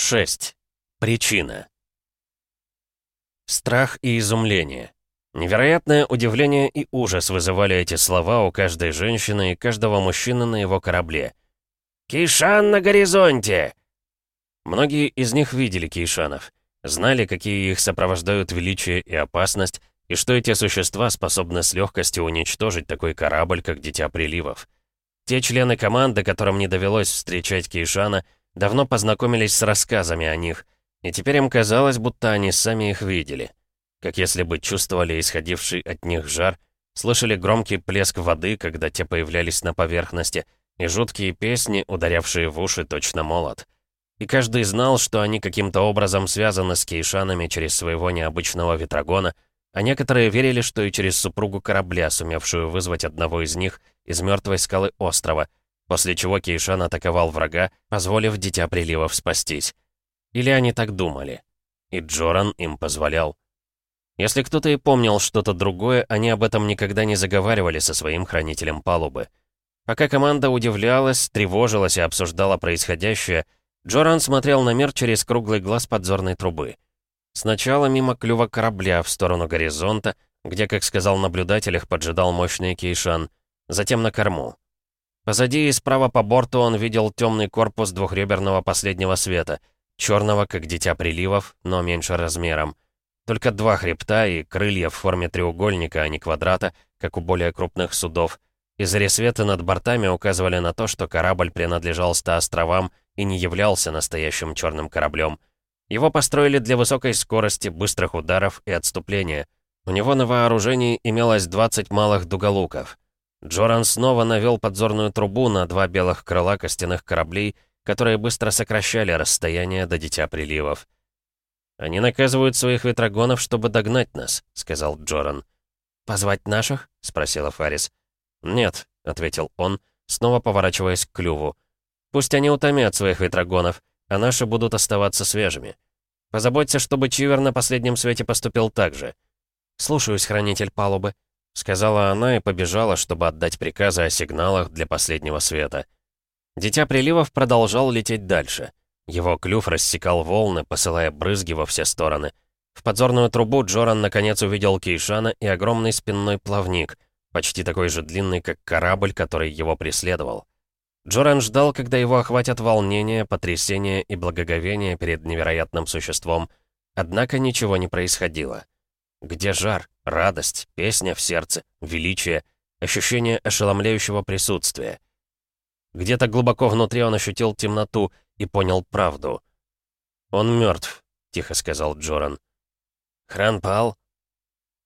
6. Причина. Страх и изумление. Невероятное удивление и ужас вызывали эти слова у каждой женщины и каждого мужчины на его корабле. «Кейшан на горизонте!» Многие из них видели кейшанов, знали, какие их сопровождают величие и опасность, и что эти существа способны с легкостью уничтожить такой корабль, как Дитя Приливов. Те члены команды, которым не довелось встречать Кейшана, — давно познакомились с рассказами о них, и теперь им казалось, будто они сами их видели. Как если бы чувствовали исходивший от них жар, слышали громкий плеск воды, когда те появлялись на поверхности, и жуткие песни, ударявшие в уши точно молот. И каждый знал, что они каким-то образом связаны с кейшанами через своего необычного ветрогона, а некоторые верили, что и через супругу корабля, сумевшую вызвать одного из них из мертвой скалы острова — после чего Кейшан атаковал врага, позволив Дитя Приливов спастись. Или они так думали. И Джоран им позволял. Если кто-то и помнил что-то другое, они об этом никогда не заговаривали со своим хранителем палубы. Пока команда удивлялась, тревожилась и обсуждала происходящее, Джоран смотрел на мир через круглый глаз подзорной трубы. Сначала мимо клюва корабля в сторону горизонта, где, как сказал наблюдателях, поджидал мощный Кейшан, затем на корму, Позади и справа по борту он видел темный корпус двухреберного последнего света, черного, как дитя приливов, но меньше размером. Только два хребта и крылья в форме треугольника, а не квадрата, как у более крупных судов. И заресветы над бортами указывали на то, что корабль принадлежал ста островам и не являлся настоящим черным кораблем. Его построили для высокой скорости, быстрых ударов и отступления. У него на вооружении имелось 20 малых дуголуков. Джоран снова навел подзорную трубу на два белых крыла костяных кораблей, которые быстро сокращали расстояние до Дитя Приливов. «Они наказывают своих ветрогонов, чтобы догнать нас», — сказал Джоран. «Позвать наших?» — спросила Фарис. «Нет», — ответил он, снова поворачиваясь к клюву. «Пусть они утомят своих ветрогонов, а наши будут оставаться свежими. Позаботься, чтобы Чивер на последнем свете поступил так же». «Слушаюсь, хранитель палубы», — сказала она и побежала, чтобы отдать приказы о сигналах для последнего света. Дитя приливов продолжал лететь дальше. Его клюв рассекал волны, посылая брызги во все стороны. В подзорную трубу Джоран наконец увидел Кейшана и огромный спинной плавник, почти такой же длинный, как корабль, который его преследовал. Джоран ждал, когда его охватят волнение, потрясение и благоговение перед невероятным существом, однако ничего не происходило. Где жар, радость, песня в сердце, величие, ощущение ошеломляющего присутствия? Где-то глубоко внутри он ощутил темноту и понял правду. «Он мертв», — тихо сказал Джоран. «Хран пал?»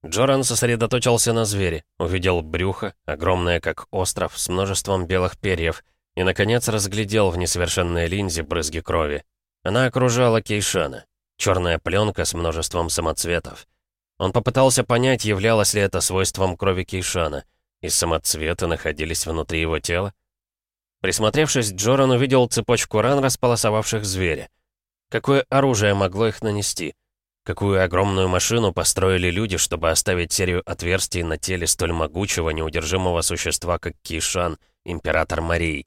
Джоран сосредоточился на звере, увидел брюхо, огромное как остров, с множеством белых перьев, и, наконец, разглядел в несовершенной линзе брызги крови. Она окружала Кейшана. Черная пленка с множеством самоцветов. Он попытался понять, являлось ли это свойством крови Кейшана. И самоцветы находились внутри его тела. Присмотревшись, Джоран увидел цепочку ран, располосовавших зверя. Какое оружие могло их нанести? Какую огромную машину построили люди, чтобы оставить серию отверстий на теле столь могучего, неудержимого существа, как Кишан, император Марии?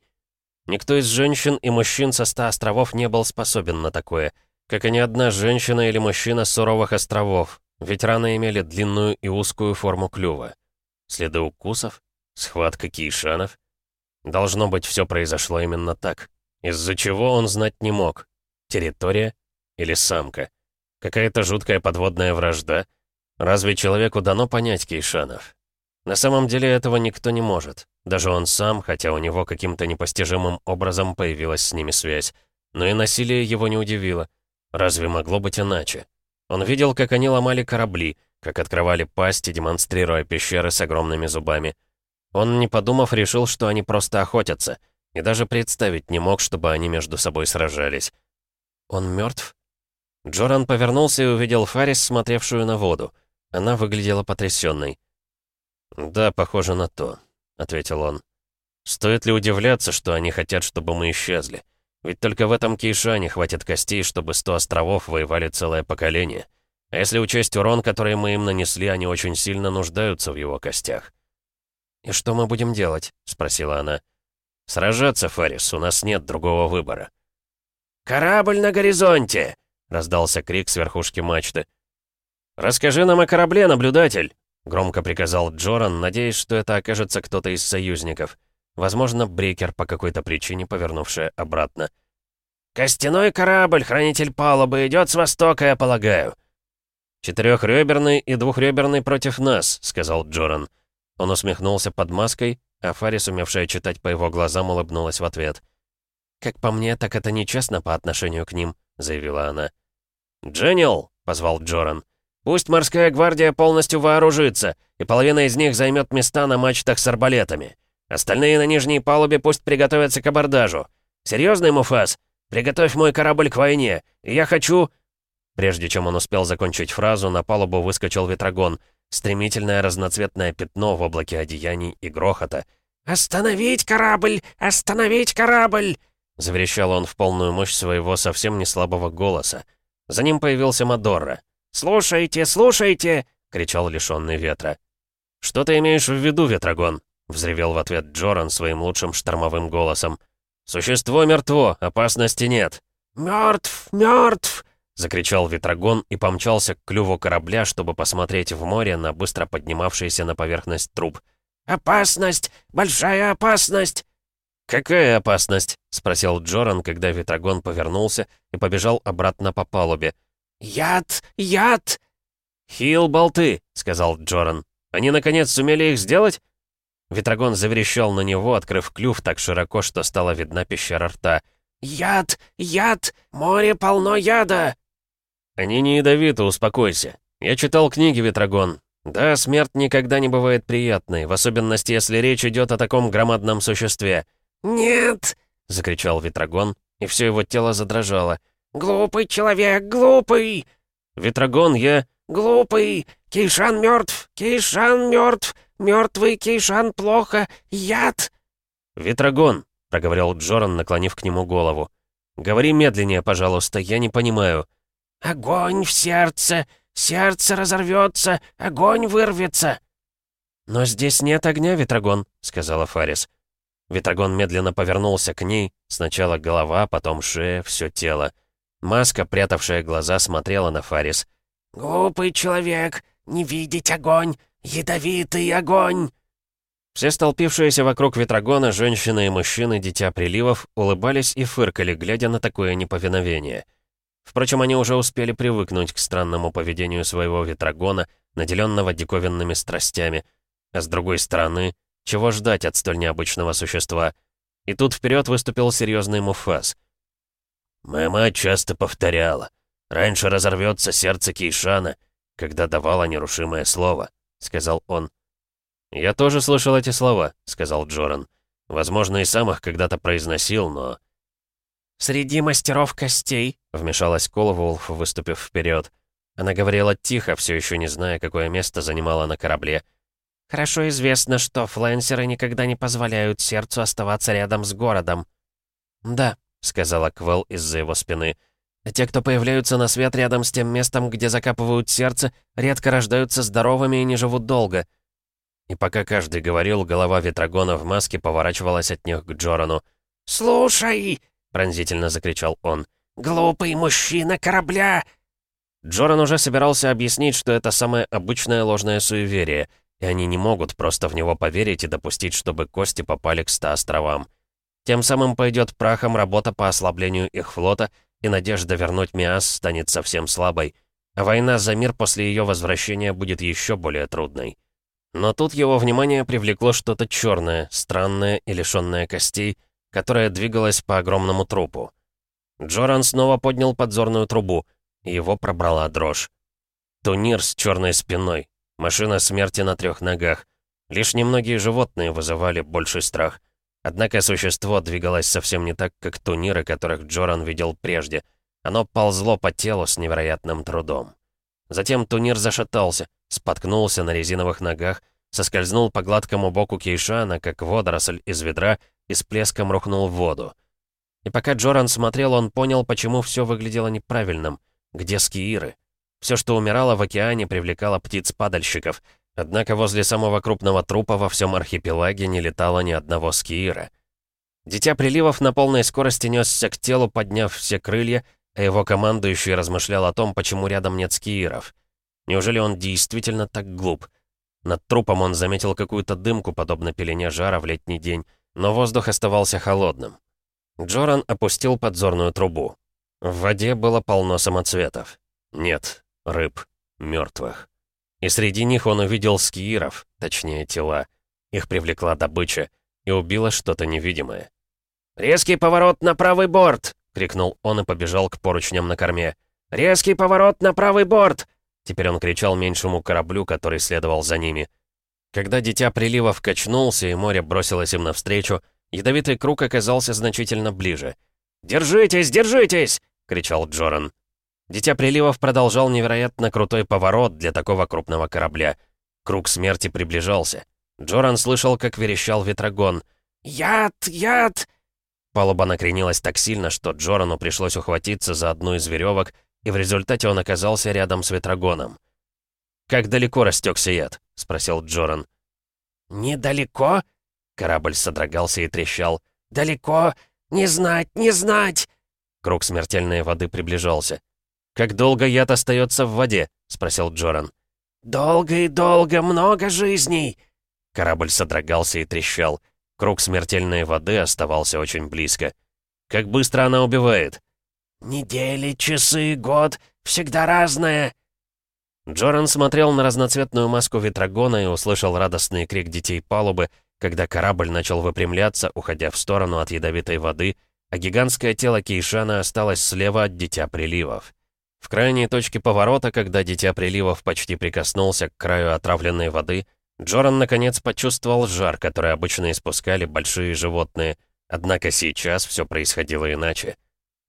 Никто из женщин и мужчин со ста островов не был способен на такое, как и ни одна женщина или мужчина с суровых островов, ведь раны имели длинную и узкую форму клюва. Следы укусов? Схватка кейшанов? Должно быть, все произошло именно так. Из-за чего он знать не мог. Территория или самка? Какая-то жуткая подводная вражда? Разве человеку дано понять кейшанов? На самом деле этого никто не может. Даже он сам, хотя у него каким-то непостижимым образом появилась с ними связь. Но и насилие его не удивило. Разве могло быть иначе? Он видел, как они ломали корабли, как открывали пасти, демонстрируя пещеры с огромными зубами. Он, не подумав, решил, что они просто охотятся, и даже представить не мог, чтобы они между собой сражались. «Он мертв? Джоран повернулся и увидел Фарис, смотревшую на воду. Она выглядела потрясенной. «Да, похоже на то», — ответил он. «Стоит ли удивляться, что они хотят, чтобы мы исчезли?» Ведь только в этом Кейшане хватит костей, чтобы сто островов воевали целое поколение. А если учесть урон, который мы им нанесли, они очень сильно нуждаются в его костях. «И что мы будем делать?» — спросила она. «Сражаться, Фарис, у нас нет другого выбора». «Корабль на горизонте!» — раздался крик с верхушки мачты. «Расскажи нам о корабле, наблюдатель!» — громко приказал Джоран, надеясь, что это окажется кто-то из союзников. Возможно, брекер по какой-то причине, повернувшая обратно. «Костяной корабль, хранитель палубы, идет с востока, я полагаю». «Четырехреберный и двухреберный против нас», — сказал Джоран. Он усмехнулся под маской, а Фарис умевшая читать по его глазам, улыбнулась в ответ. «Как по мне, так это нечестно по отношению к ним», — заявила она. «Дженнил!» — позвал Джоран. «Пусть морская гвардия полностью вооружится, и половина из них займет места на мачтах с арбалетами. Остальные на нижней палубе пусть приготовятся к абордажу. Серьезный Муфас? Приготовь мой корабль к войне. Я хочу...» Прежде чем он успел закончить фразу, на палубу выскочил ветрогон. Стремительное разноцветное пятно в облаке одеяний и грохота. «Остановить корабль! Остановить корабль!» Заверещал он в полную мощь своего совсем не слабого голоса. За ним появился Мадорра. «Слушайте, слушайте!» — кричал лишенный ветра. «Что ты имеешь в виду, Ветрогон?» — взревел в ответ Джоран своим лучшим штормовым голосом. «Существо мертво, опасности нет». «Мертв! Мертв!» — закричал Ветрогон и помчался к клюву корабля, чтобы посмотреть в море на быстро поднимавшийся на поверхность труп. «Опасность! Большая опасность!» «Какая опасность?» — спросил Джоран, когда Ветрогон повернулся и побежал обратно по палубе. «Яд! Яд!» «Хил болты!» — сказал Джоран. «Они, наконец, сумели их сделать?» Ветрогон заверещал на него, открыв клюв так широко, что стала видна пещера рта. «Яд! Яд! Море полно яда!» «Они не ядовиты, успокойся. Я читал книги, Ветрогон. Да, смерть никогда не бывает приятной, в особенности, если речь идет о таком громадном существе». «Нет!» — закричал Ветрогон, и все его тело задрожало. «Глупый человек, глупый!» «Ветрогон, я...» «Глупый! Кейшан мертв! Кейшан мертв! «Мертвый Кейшан плохо! Яд!» «Ветрогон!» — проговорил Джоран, наклонив к нему голову. «Говори медленнее, пожалуйста, я не понимаю». «Огонь в сердце! Сердце разорвется! Огонь вырвется!» «Но здесь нет огня, Ветрогон», — сказала Фарис. Ветрогон медленно повернулся к ней, сначала голова, потом шея, все тело. Маска, прятавшая глаза, смотрела на Фарис. «Глупый человек! Не видеть огонь! «Ядовитый огонь!» Все столпившиеся вокруг Ветрогона женщины и мужчины, дитя приливов, улыбались и фыркали, глядя на такое неповиновение. Впрочем, они уже успели привыкнуть к странному поведению своего Ветрогона, наделенного диковинными страстями. А с другой стороны, чего ждать от столь необычного существа? И тут вперед выступил серьезный Муфас. «Моя мать часто повторяла. Раньше разорвется сердце Кейшана, когда давала нерушимое слово». — сказал он. «Я тоже слышал эти слова», — сказал Джоран. «Возможно, и сам их когда-то произносил, но...» «Среди мастеров костей», — вмешалась Колвулф, выступив вперед. Она говорила тихо, все еще не зная, какое место занимала на корабле. «Хорошо известно, что флэнсеры никогда не позволяют сердцу оставаться рядом с городом». «Да», — сказала Квелл из-за его спины. Те, кто появляются на свет рядом с тем местом, где закапывают сердце, редко рождаются здоровыми и не живут долго». И пока каждый говорил, голова Ветрогона в маске поворачивалась от них к Джорану. «Слушай!» — пронзительно закричал он. «Глупый мужчина корабля!» Джоран уже собирался объяснить, что это самое обычное ложное суеверие, и они не могут просто в него поверить и допустить, чтобы кости попали к ста островам. Тем самым пойдет прахом работа по ослаблению их флота — и надежда вернуть Миас станет совсем слабой, а война за мир после ее возвращения будет еще более трудной. Но тут его внимание привлекло что-то черное, странное и лишенное костей, которое двигалось по огромному трупу. Джоран снова поднял подзорную трубу, и его пробрала дрожь. Тунир с черной спиной, машина смерти на трех ногах. Лишь немногие животные вызывали больший страх. Однако существо двигалось совсем не так, как туниры, которых Джоран видел прежде. Оно ползло по телу с невероятным трудом. Затем тунир зашатался, споткнулся на резиновых ногах, соскользнул по гладкому боку Кейшана, как водоросль из ведра, и с плеском рухнул в воду. И пока Джоран смотрел, он понял, почему все выглядело неправильным. Где скииры? Все, что умирало в океане, привлекало птиц-падальщиков. Однако возле самого крупного трупа во всем архипелаге не летало ни одного скиира. Дитя приливов на полной скорости несся к телу, подняв все крылья, а его командующий размышлял о том, почему рядом нет скииров. Неужели он действительно так глуп? Над трупом он заметил какую-то дымку, подобно пелене жара в летний день, но воздух оставался холодным. Джоран опустил подзорную трубу. В воде было полно самоцветов. Нет, рыб, мертвых. И среди них он увидел скииров, точнее тела. Их привлекла добыча и убила что-то невидимое. «Резкий поворот на правый борт!» — крикнул он и побежал к поручням на корме. «Резкий поворот на правый борт!» Теперь он кричал меньшему кораблю, который следовал за ними. Когда дитя приливов качнулся и море бросилось им навстречу, ядовитый круг оказался значительно ближе. «Держитесь, держитесь!» — кричал Джоран. Дитя приливов продолжал невероятно крутой поворот для такого крупного корабля. Круг смерти приближался. Джоран слышал, как верещал ветрогон. «Яд! Яд!» Палуба накренилась так сильно, что Джорану пришлось ухватиться за одну из веревок, и в результате он оказался рядом с ветрогоном. «Как далеко растекся яд?» — спросил Джоран. «Недалеко?» — корабль содрогался и трещал. «Далеко? Не знать, не знать!» Круг смертельной воды приближался. «Как долго яд остается в воде?» — спросил Джоран. «Долго и долго, много жизней!» Корабль содрогался и трещал. Круг смертельной воды оставался очень близко. «Как быстро она убивает?» «Недели, часы, год, всегда разное!» Джоран смотрел на разноцветную маску витрагона и услышал радостный крик детей палубы, когда корабль начал выпрямляться, уходя в сторону от ядовитой воды, а гигантское тело Кейшана осталось слева от Дитя Приливов. В крайней точке поворота, когда дитя приливов почти прикоснулся к краю отравленной воды, Джоран наконец почувствовал жар, который обычно испускали большие животные. Однако сейчас все происходило иначе.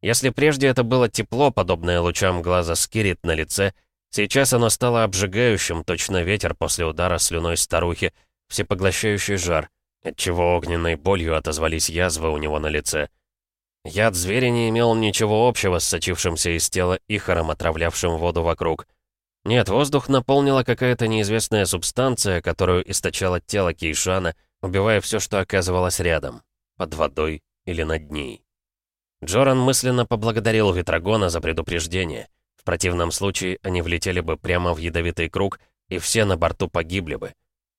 Если прежде это было тепло, подобное лучам глаза Скирит на лице, сейчас оно стало обжигающим, точно ветер после удара слюной старухи, всепоглощающий жар, отчего огненной болью отозвались язвы у него на лице. Яд зверя не имел ничего общего с сочившимся из тела ихором, отравлявшим воду вокруг. Нет, воздух наполнила какая-то неизвестная субстанция, которую источало тело Кейшана, убивая все, что оказывалось рядом, под водой или над ней. Джоран мысленно поблагодарил Ветрогона за предупреждение. В противном случае они влетели бы прямо в ядовитый круг, и все на борту погибли бы.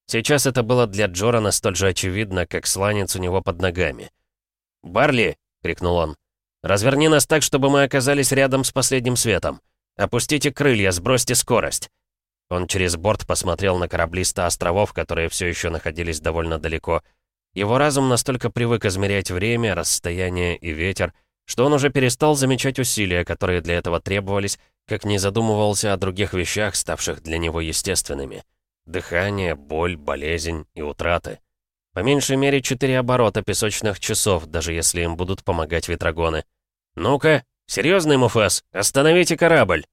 Сейчас это было для Джорана столь же очевидно, как сланец у него под ногами. «Барли!» — крикнул он. «Разверни нас так, чтобы мы оказались рядом с последним светом. Опустите крылья, сбросьте скорость». Он через борт посмотрел на корабли ста островов, которые все еще находились довольно далеко. Его разум настолько привык измерять время, расстояние и ветер, что он уже перестал замечать усилия, которые для этого требовались, как не задумывался о других вещах, ставших для него естественными. Дыхание, боль, болезнь и утраты. По меньшей мере четыре оборота песочных часов, даже если им будут помогать ветрогоны. «Ну-ка, серьезный Муфас, остановите корабль!»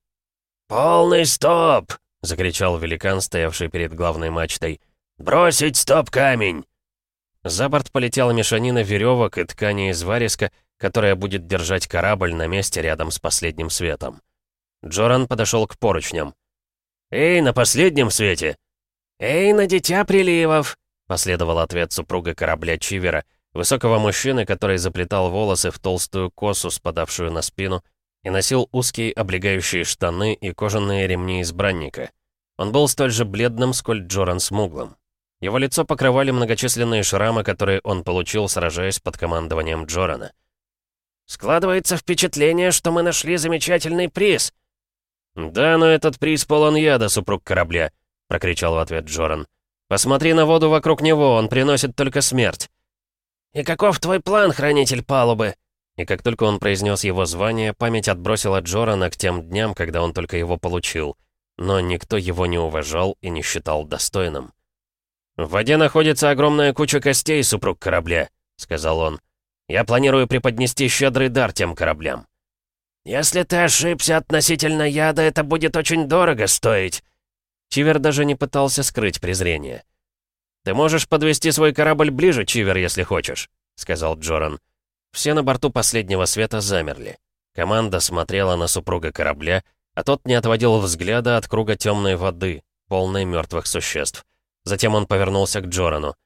«Полный стоп!» — закричал великан, стоявший перед главной мачтой. «Бросить стоп-камень!» За борт полетела мешанина веревок и ткани из вариска, которая будет держать корабль на месте рядом с последним светом. Джоран подошел к поручням. «Эй, на последнем свете!» «Эй, на дитя приливов!» — последовал ответ супруга корабля Чивера, высокого мужчины, который заплетал волосы в толстую косу, спадавшую на спину, и носил узкие облегающие штаны и кожаные ремни избранника. Он был столь же бледным, сколь Джоран смуглым. Его лицо покрывали многочисленные шрамы, которые он получил, сражаясь под командованием Джорана. «Складывается впечатление, что мы нашли замечательный приз!» «Да, но этот приз полон яда, супруг корабля!» — прокричал в ответ Джоран. Посмотри на воду вокруг него, он приносит только смерть. «И каков твой план, хранитель палубы?» И как только он произнес его звание, память отбросила Джорана к тем дням, когда он только его получил. Но никто его не уважал и не считал достойным. «В воде находится огромная куча костей, супруг корабля», — сказал он. «Я планирую преподнести щедрый дар тем кораблям». «Если ты ошибся относительно яда, это будет очень дорого стоить», Чивер даже не пытался скрыть презрение. «Ты можешь подвести свой корабль ближе, Чивер, если хочешь», — сказал Джоран. Все на борту последнего света замерли. Команда смотрела на супруга корабля, а тот не отводил взгляда от круга темной воды, полной мертвых существ. Затем он повернулся к Джорану.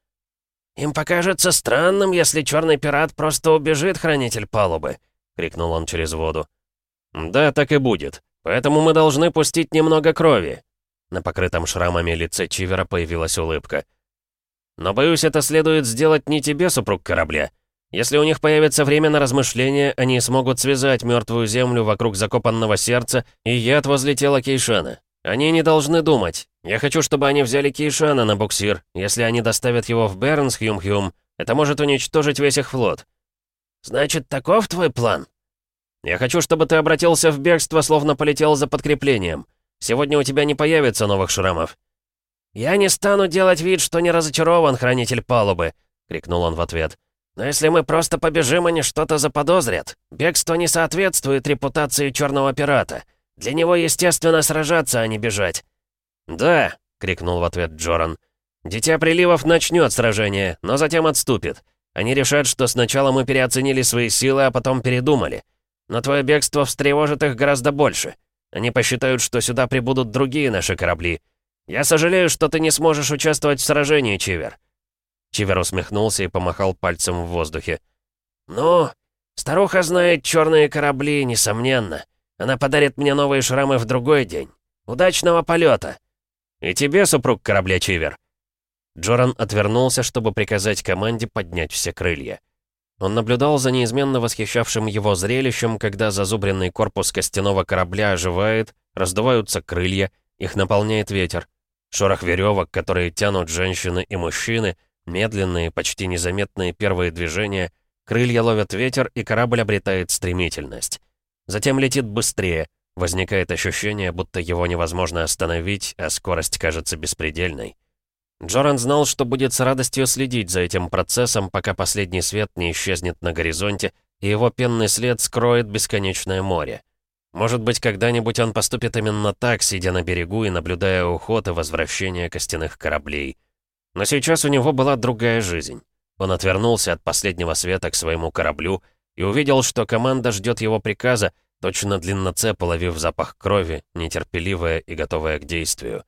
«Им покажется странным, если черный пират просто убежит, хранитель палубы», — крикнул он через воду. «Да, так и будет. Поэтому мы должны пустить немного крови», на покрытом шрамами лице Чивера появилась улыбка. «Но, боюсь, это следует сделать не тебе, супруг корабля. Если у них появится время на размышления, они смогут связать мертвую землю вокруг закопанного сердца и яд возле тела Кейшана. Они не должны думать. Я хочу, чтобы они взяли Кейшана на буксир. Если они доставят его в Бернс, Хьюм-Хьюм, это может уничтожить весь их флот». «Значит, таков твой план?» «Я хочу, чтобы ты обратился в бегство, словно полетел за подкреплением». Сегодня у тебя не появится новых шрамов». «Я не стану делать вид, что не разочарован, хранитель палубы», — крикнул он в ответ. «Но если мы просто побежим, они что-то заподозрят. Бегство не соответствует репутации черного пирата. Для него, естественно, сражаться, а не бежать». «Да», — крикнул в ответ Джоран. «Дитя приливов начнет сражение, но затем отступит. Они решат, что сначала мы переоценили свои силы, а потом передумали. Но твое бегство встревожит их гораздо больше». Они посчитают, что сюда прибудут другие наши корабли. Я сожалею, что ты не сможешь участвовать в сражении, Чивер». Чивер усмехнулся и помахал пальцем в воздухе. «Ну, старуха знает черные корабли, несомненно. Она подарит мне новые шрамы в другой день. Удачного полета!» «И тебе, супруг корабля Чивер!» Джоран отвернулся, чтобы приказать команде поднять все крылья. Он наблюдал за неизменно восхищавшим его зрелищем, когда зазубренный корпус костяного корабля оживает, раздуваются крылья, их наполняет ветер. Шорох веревок, которые тянут женщины и мужчины, медленные, почти незаметные первые движения, крылья ловят ветер, и корабль обретает стремительность. Затем летит быстрее, возникает ощущение, будто его невозможно остановить, а скорость кажется беспредельной. Джоран знал, что будет с радостью следить за этим процессом, пока последний свет не исчезнет на горизонте, и его пенный след скроет бесконечное море. Может быть, когда-нибудь он поступит именно так, сидя на берегу и наблюдая уход и возвращение костяных кораблей. Но сейчас у него была другая жизнь. Он отвернулся от последнего света к своему кораблю и увидел, что команда ждет его приказа, точно длинноце половив запах крови, нетерпеливая и готовая к действию.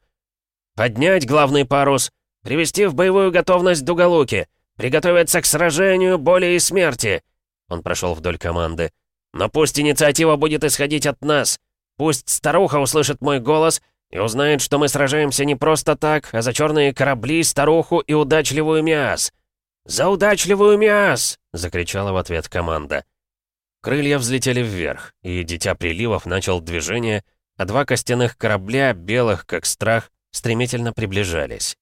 «Поднять главный парус!» «Привести в боевую готовность дуголуки! Приготовиться к сражению, боли и смерти!» Он прошел вдоль команды. «Но пусть инициатива будет исходить от нас! Пусть старуха услышит мой голос и узнает, что мы сражаемся не просто так, а за черные корабли, старуху и удачливую Миас!» «За удачливую Миас!» — закричала в ответ команда. Крылья взлетели вверх, и Дитя Приливов начал движение, а два костяных корабля, белых как страх, стремительно приближались.